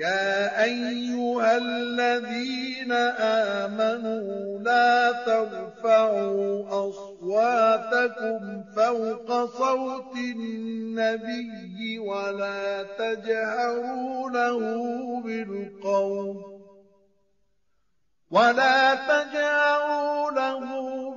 يا أيها الذين آمنوا لا ترفعوا أصواتكم فوق صوت النبي ولا تجهروا له بالقول ولا تجهروا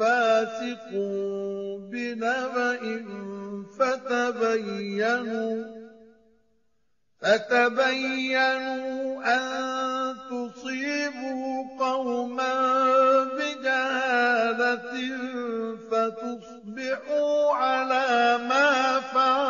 فاسق بنبأ فتبينوا فتبينوا أن تصيبوا قوما بجهالة فتصبحوا على ما فعلتم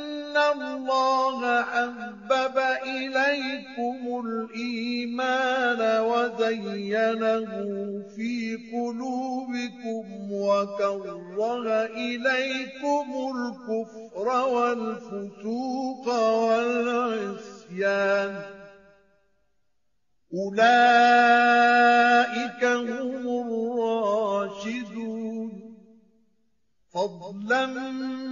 الله حبب إليكم الإيمان وزينه في قلوبكم وكره إليكم الكفر والفسوق والعصيان أولئك هم الراشدون. فضلا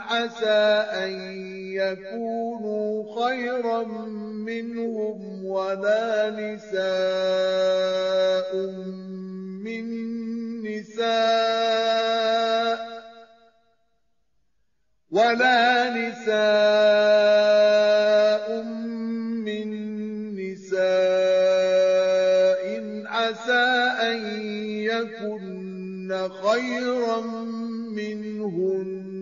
عسى أن يكونوا خيرا منهم ولا نساء من نساء ولا نساء من نساء عسى أن يكن خيرا منهن